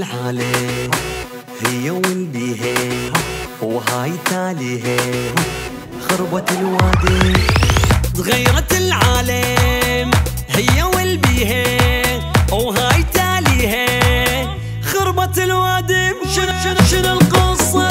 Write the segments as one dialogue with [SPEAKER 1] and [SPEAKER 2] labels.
[SPEAKER 1] العالم هي والبيها وهاي تاليها خربت الوادي تغيرت العالم هي والبيها وهاي تاليها خربت الوادم شنو شنو شنو القصة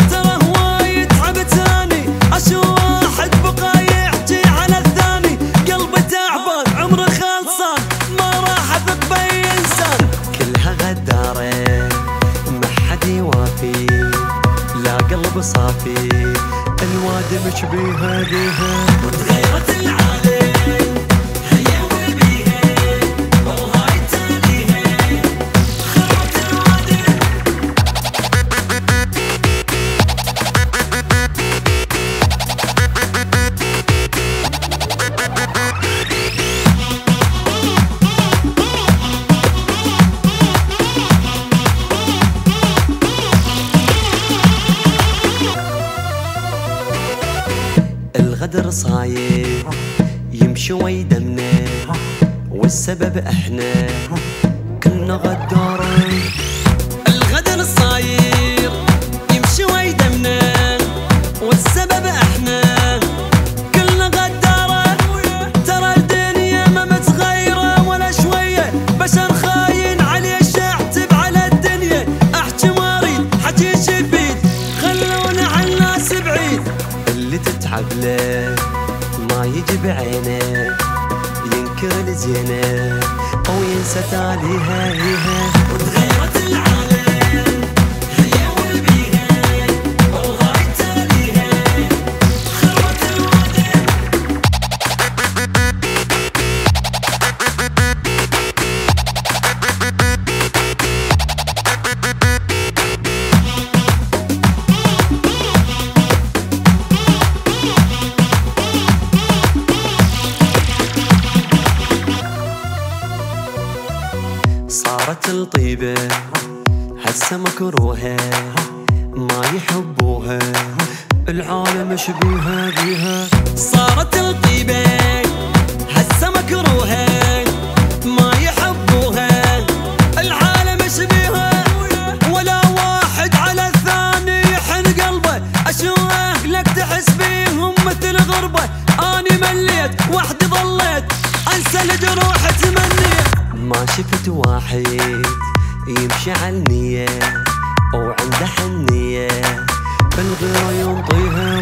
[SPEAKER 1] الوادم شبيها بيها وتغيرت العالم الغدر صاير. يمشي ويدمنا والسبب احنا كنا غدار يسحب له ما يجي بعينه ينكر لزينه او ينسى تاليها هيها وتغيرت العالم. صارت الطيبة هسه مكروهة ما يحبوها، العالم شبيها بيها. صارت الطيبة، هسه مكروهة ما يحبوها، العالم شبيها ولا واحد على الثاني يحن قلبه اشوف اهلك تحس بيهم مثل غربة؟ اني مليت، وحدي ظليت انسى الجروح تمنيت ما شفت واحد يمشي على النية عنده حنية بالغيرة ينطيها